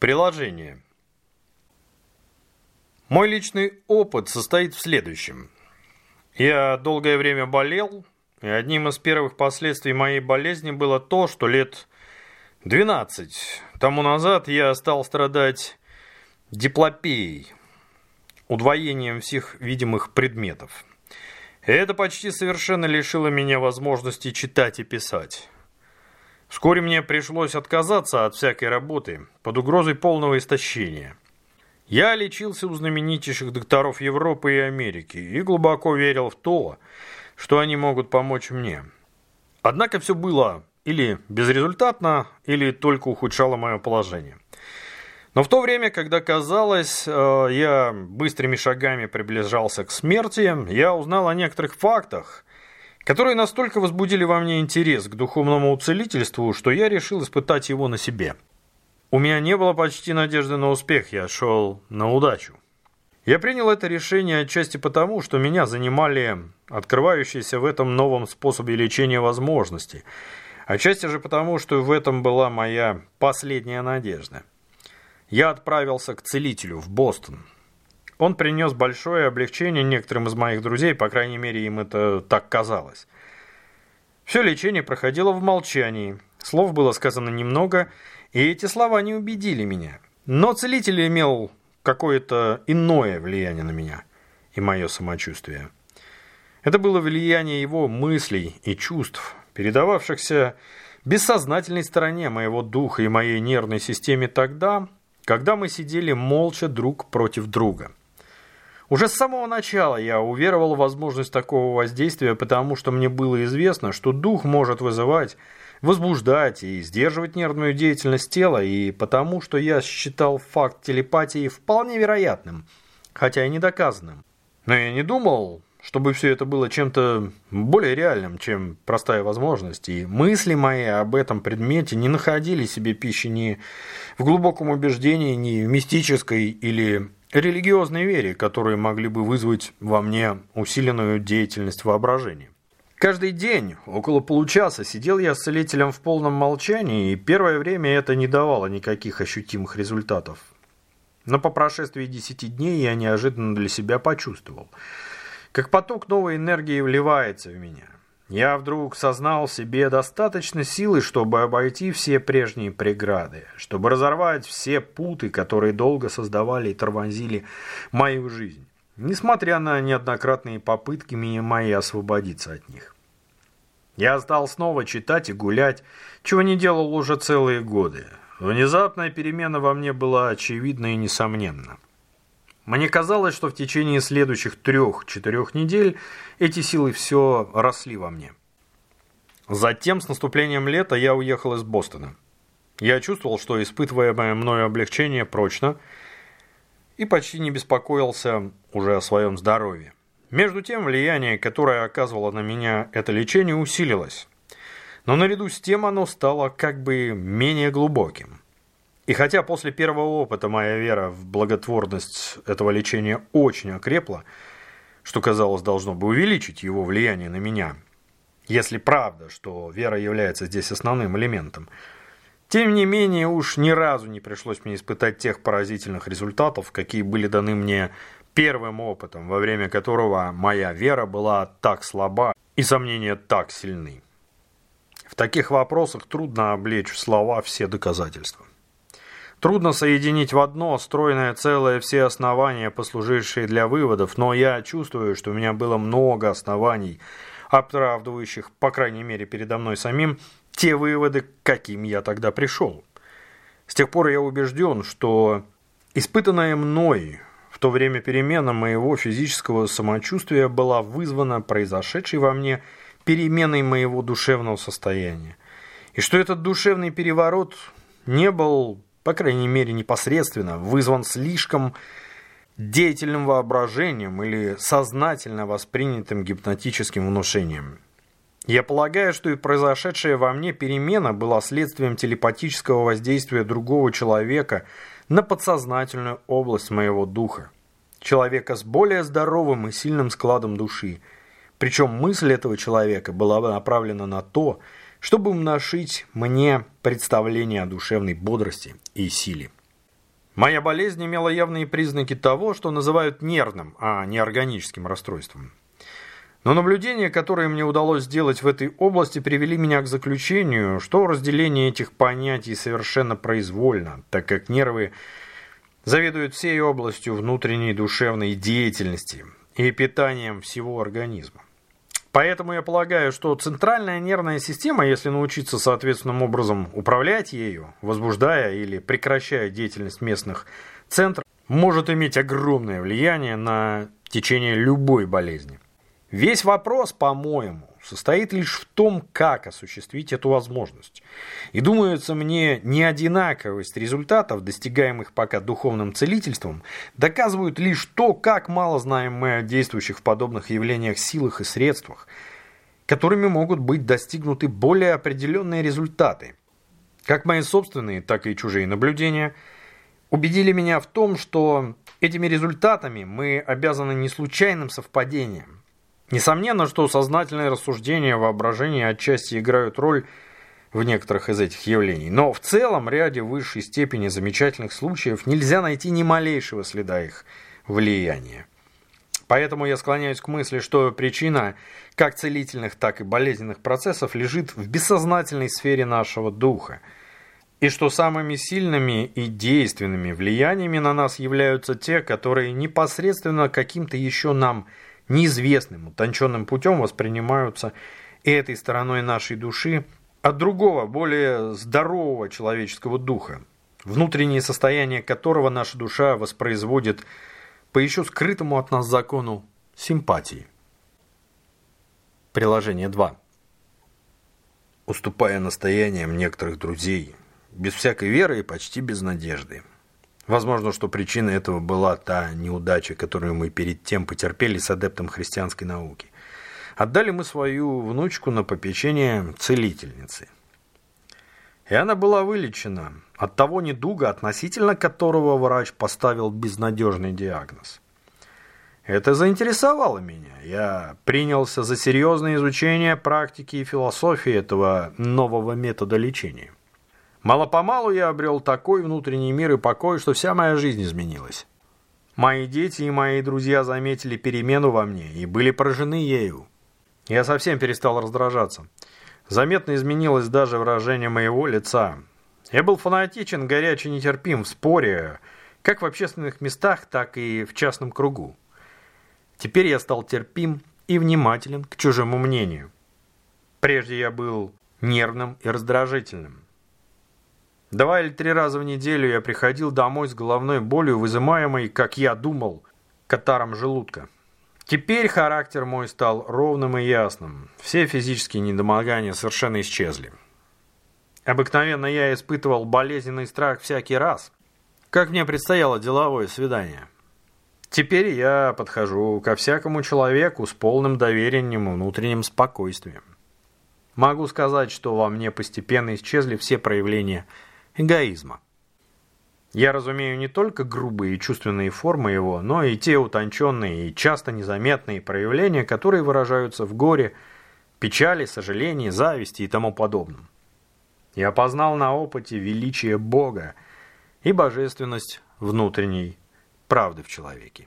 Приложение. Мой личный опыт состоит в следующем. Я долгое время болел, и одним из первых последствий моей болезни было то, что лет 12 тому назад я стал страдать диплопией, удвоением всех видимых предметов. И это почти совершенно лишило меня возможности читать и писать. Вскоре мне пришлось отказаться от всякой работы под угрозой полного истощения. Я лечился у знаменитейших докторов Европы и Америки и глубоко верил в то, что они могут помочь мне. Однако все было или безрезультатно, или только ухудшало мое положение. Но в то время, когда казалось, э, я быстрыми шагами приближался к смерти, я узнал о некоторых фактах, которые настолько возбудили во мне интерес к духовному уцелительству, что я решил испытать его на себе. У меня не было почти надежды на успех, я шел на удачу. Я принял это решение отчасти потому, что меня занимали открывающиеся в этом новом способе лечения возможности, отчасти же потому, что в этом была моя последняя надежда. Я отправился к целителю в Бостон, он принес большое облегчение некоторым из моих друзей, по крайней мере, им это так казалось. Все лечение проходило в молчании. Слов было сказано немного, и эти слова не убедили меня. Но целитель имел какое-то иное влияние на меня и мое самочувствие. Это было влияние его мыслей и чувств, передававшихся бессознательной стороне моего духа и моей нервной системе тогда, когда мы сидели молча друг против друга. Уже с самого начала я уверовал в возможность такого воздействия, потому что мне было известно, что дух может вызывать, возбуждать и сдерживать нервную деятельность тела, и потому что я считал факт телепатии вполне вероятным, хотя и недоказанным. Но я не думал, чтобы все это было чем-то более реальным, чем простая возможность, и мысли мои об этом предмете не находили себе пищи ни в глубоком убеждении, ни в мистической или религиозной вере, которые могли бы вызвать во мне усиленную деятельность воображения. Каждый день, около получаса, сидел я с целителем в полном молчании, и первое время это не давало никаких ощутимых результатов. Но по прошествии десяти дней я неожиданно для себя почувствовал, как поток новой энергии вливается в меня – я вдруг сознал себе достаточно силы, чтобы обойти все прежние преграды, чтобы разорвать все путы, которые долго создавали и тормозили мою жизнь, несмотря на неоднократные попытки мои освободиться от них. Я стал снова читать и гулять, чего не делал уже целые годы. Внезапная перемена во мне была очевидна и несомненна. Мне казалось, что в течение следующих трех-четырех недель эти силы все росли во мне. Затем, с наступлением лета, я уехал из Бостона. Я чувствовал, что испытываемое мною облегчение прочно и почти не беспокоился уже о своем здоровье. Между тем, влияние, которое оказывало на меня это лечение, усилилось. Но наряду с тем оно стало как бы менее глубоким. И хотя после первого опыта моя вера в благотворность этого лечения очень окрепла, что, казалось, должно бы увеличить его влияние на меня, если правда, что вера является здесь основным элементом, тем не менее уж ни разу не пришлось мне испытать тех поразительных результатов, какие были даны мне первым опытом, во время которого моя вера была так слаба и сомнения так сильны. В таких вопросах трудно облечь в слова все доказательства. Трудно соединить в одно стройное целое все основания, послужившие для выводов, но я чувствую, что у меня было много оснований, оправдывающих, по крайней мере, передо мной самим, те выводы, к каким я тогда пришел. С тех пор я убежден, что испытанная мной в то время перемена моего физического самочувствия была вызвана произошедшей во мне переменой моего душевного состояния. И что этот душевный переворот не был по крайней мере непосредственно, вызван слишком деятельным воображением или сознательно воспринятым гипнотическим внушением. Я полагаю, что и произошедшая во мне перемена была следствием телепатического воздействия другого человека на подсознательную область моего духа. Человека с более здоровым и сильным складом души. Причем мысль этого человека была направлена на то, чтобы внушить мне представление о душевной бодрости и силе. Моя болезнь имела явные признаки того, что называют нервным, а не органическим расстройством. Но наблюдения, которые мне удалось сделать в этой области, привели меня к заключению, что разделение этих понятий совершенно произвольно, так как нервы заведуют всей областью внутренней душевной деятельности и питанием всего организма. Поэтому я полагаю, что центральная нервная система, если научиться соответственным образом управлять ею, возбуждая или прекращая деятельность местных центров, может иметь огромное влияние на течение любой болезни. Весь вопрос, по-моему, состоит лишь в том, как осуществить эту возможность. И думается мне, неодинаковость результатов, достигаемых пока духовным целительством, доказывают лишь то, как мало знаем мы о действующих в подобных явлениях силах и средствах, которыми могут быть достигнуты более определенные результаты. Как мои собственные, так и чужие наблюдения убедили меня в том, что этими результатами мы обязаны не случайным совпадениям, Несомненно, что сознательные рассуждения, воображение отчасти играют роль в некоторых из этих явлений, но в целом ряде высшей степени замечательных случаев нельзя найти ни малейшего следа их влияния. Поэтому я склоняюсь к мысли, что причина как целительных, так и болезненных процессов лежит в бессознательной сфере нашего духа, и что самыми сильными и действенными влияниями на нас являются те, которые непосредственно каким-то еще нам – неизвестным, утонченным путем воспринимаются этой стороной нашей души от другого, более здорового человеческого духа, внутреннее состояние которого наша душа воспроизводит по еще скрытому от нас закону симпатии. Приложение 2. Уступая настояниям некоторых друзей, без всякой веры и почти без надежды, Возможно, что причиной этого была та неудача, которую мы перед тем потерпели с адептом христианской науки. Отдали мы свою внучку на попечение целительницы. И она была вылечена от того недуга, относительно которого врач поставил безнадежный диагноз. Это заинтересовало меня. Я принялся за серьезное изучение практики и философии этого нового метода лечения. Мало-помалу я обрел такой внутренний мир и покой, что вся моя жизнь изменилась. Мои дети и мои друзья заметили перемену во мне и были поражены ею. Я совсем перестал раздражаться. Заметно изменилось даже выражение моего лица. Я был фанатичен, горяч и нетерпим в споре, как в общественных местах, так и в частном кругу. Теперь я стал терпим и внимателен к чужому мнению. Прежде я был нервным и раздражительным. Два или три раза в неделю я приходил домой с головной болью, вызываемой, как я думал, катаром желудка. Теперь характер мой стал ровным и ясным. Все физические недомогания совершенно исчезли. Обыкновенно я испытывал болезненный страх всякий раз, как мне предстояло деловое свидание. Теперь я подхожу ко всякому человеку с полным доверием и внутренним спокойствием. Могу сказать, что во мне постепенно исчезли все проявления эгоизма. Я разумею не только грубые и чувственные формы его, но и те утонченные и часто незаметные проявления, которые выражаются в горе, печали, сожалении, зависти и тому подобном. Я познал на опыте величие Бога и божественность внутренней правды в человеке.